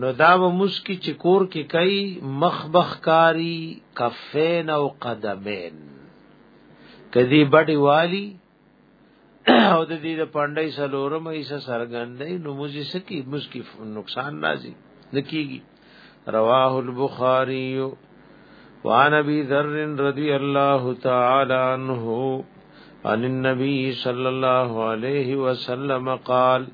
نو دا و مسکی چې کور کې کوي مخبخ کاری کفین او قدمین کدی بډی والی او د دې د پاندای سلورم ایسه سرګندې نو موږي سکی مسکی نقصان راځي نکیږي رواه البخاری وعن ابي ذر رضي الله تعالى عنه عن النبي صلى الله عليه وسلم قال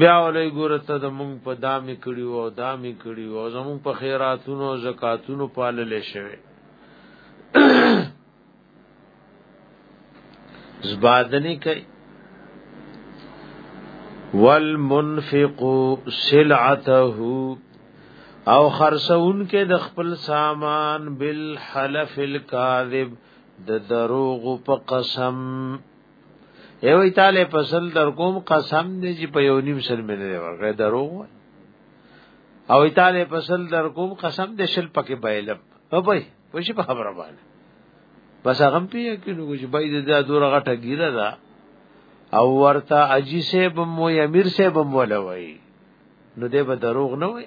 بیا ولې ګوره ته د مونږ په دامي کړي او دامي کړي او زمونږ په خیراتونو او زکاتونو پالل شوی زبادنی کوي والمنفق سلعته او خرسون کې د خپل سامان بالحلف الكاذب د دروغ په قسم یو ایتاله فصل در کوم قسم دې چې په یو نیم سل مې نه ورغې درو او ایتاله فصل در کوم قسم دې شل پکې بایلم او بای پوښي په خبره باندې بس هغه پیه کې نو چې بای دې دا دور غټه ګیره ده او ورته اجي سه بم وي امیر سه بم ولا وي نو دې به دروغ نه وي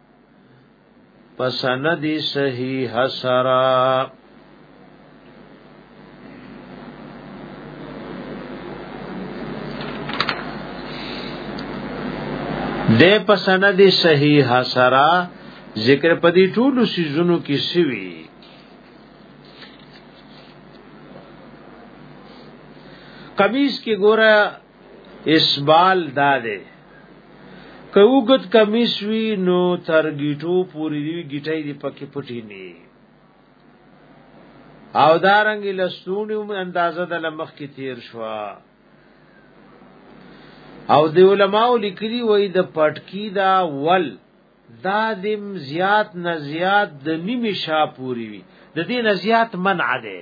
پسند صحیح سرا د پسند صحیح سرا ذکر پدی ټول سيزونو کې سوي قمیص کې ګوره اسبال دا دی که وګت کمیس وی نو تر گیټو پوری دی گیټای دی پکې پټی نه او دارنګ لستونی هم اندازه د لمخ کې تیر شو او د علماو لیکلی وای د پټکی دا ول دا دم زیات نه زیات د نیمه شا پوری وی د دې نه زیات منع ده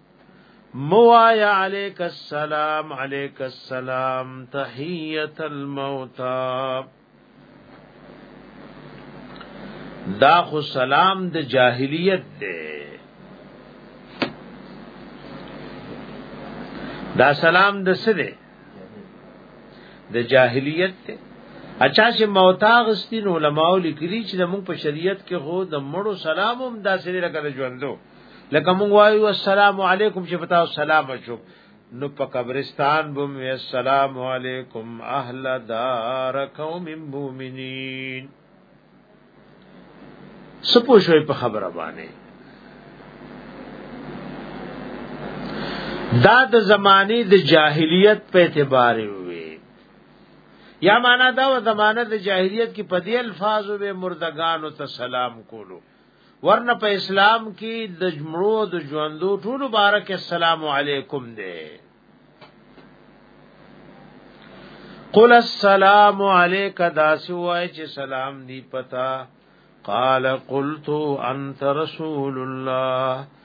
موایا علیک السلام علیک السلام تحیت الموتا دا خو سلام د جاهلیت دی دا سلام د څه دی د جاهلیت دی اچھا چې موتا غستین علماء لیکلي چې موږ په شریعت کې هو د مړو سلام هم داسې لکه ژوندو لکه مونږ وایو السلام علیکم چې پتا سلام شو نو په قبرستان بم السلام علیکم اهل دار قوم مومنین سپو شوي په خبره باندې دا د زمانه د جاهلیت په اعتبار وي یا معنا دا و زمانه د جاهلیت کې په دې الفاظو به مردگان او سلام کولو ورنه په اسلام کې د جمعو د ژوندو ټول مبارک السلام علیکم دی قل السلام علیک دا سوای چې سلام دی پتا قال قلت انت رسول الله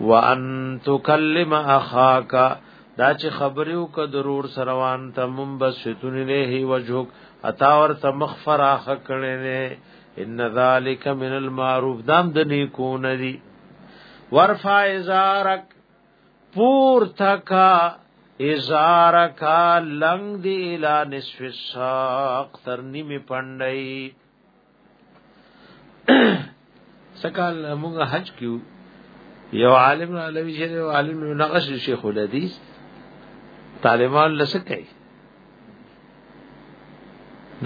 وان تکلم اخاک دا چې خبرو ک ضرور سروان ته منبسطن له وجهک اتا ور تمخ فراخ کړي نه ان ذالک من المعروف دام د نیکو ندی ورفع ازارک پور تکا ازارکا لنگ دی الا نصف الساق تر نیمی پندئی سکال موږ حج کیو یو عالم را لوي چې یو عالم یو نقش شیخ الحدیث طالبان لسکه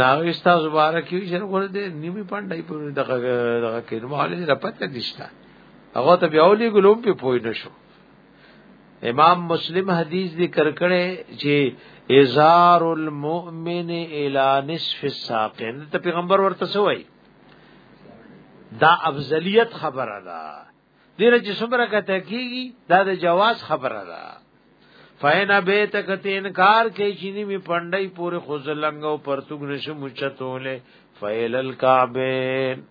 دا استاد مبارک یو چې ور دې نیمه پاندای په دغه دغه کې نو مالې رپته نشته هغه ته بیا ولې ګلوم په پوی نشو امام مسلم حدیث ذکر کړي چې ازار المؤمن الى نصف الساق ته پیغمبر ورته سوی دا افضلیت خبره ده دیر چې څومره کته کیږي دا د جواز خبره ده فینا بیت کته انکار کوي چې نیمه پندای پورې خزلنګ او پرتګ نشم چتولې فیل الکعبین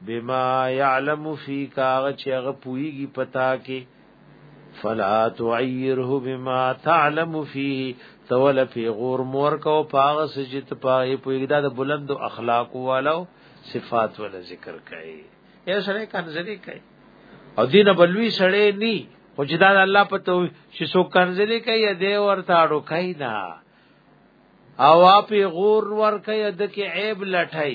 بما يعلم فيك هغه چې هغه پويږي پتا کې فلا تعيره بما تعلم فيه تول في غور مور کو پاغ سجت پای پويږي دا د بلند اخلاق والو صفات ول ذکر کوي یې سره کنځري کوي او دین بلوي سړې ني خو چې دا الله په تو چې سو کنځلې کوي دې ورته اړو کوي نه او اپی غور ور کوي د کې عیب لټای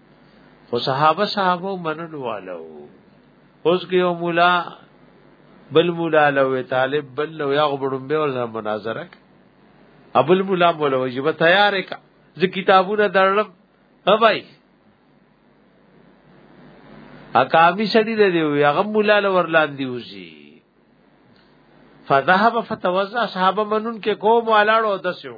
خو صحابه صحابه منلو والو اوس کې یو مولا بل مولا لو طالب بل لو یا غبړم به ور مناظره ابل مولا مولا وجب تیار کا ز کتابونه درلم ها بھائی اکامی سړی دی وی هغه مولا لو ورلاندې وسی فذهب فتوزع صحابه منون کې کوم ولاړو دسیو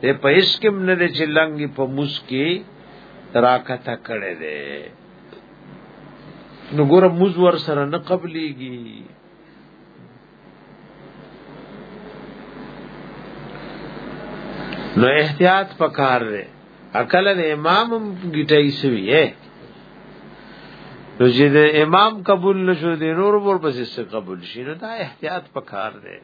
دی په هیڅ کې نه دی چې لنګي په موس کې راکته کړي دی نو ګور موز ور سره نه قبليږي نو احتیاط پکار دی عقل د امام گیټای سوی ہے نو چې د امام قبول نشو دی نور ور پسې قبول شي نو دا احتیاط پکار دی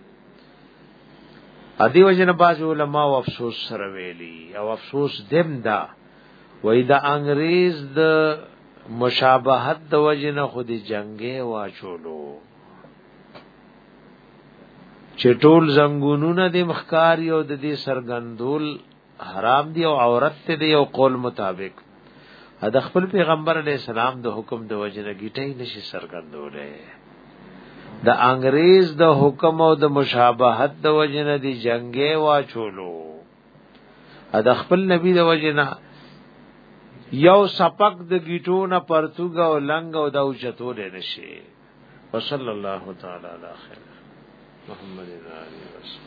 ادي وجنه باز علماء او افسوس سره ویلي او افسوس دیم دا وای دا انګريز د مشابهت د وجنه خود جنگي واچولو چې ټول زنګونونه د مخکار یو د دې سرګندول حرام دی او عورت ته دی او قول مطابق د خپل پیغمبر علی السلام د حکم د وجنه گیټه نشي سرګندولې د انګريز د حکم او د مشابهت د وجنه دی جنگي واچولو د خپل نبی د وجنه یو سپک د گیټو نه پرتوګ او لنګ او د اوچتول نشي وصلی الله تعالی علی خیر محمد علی وسلم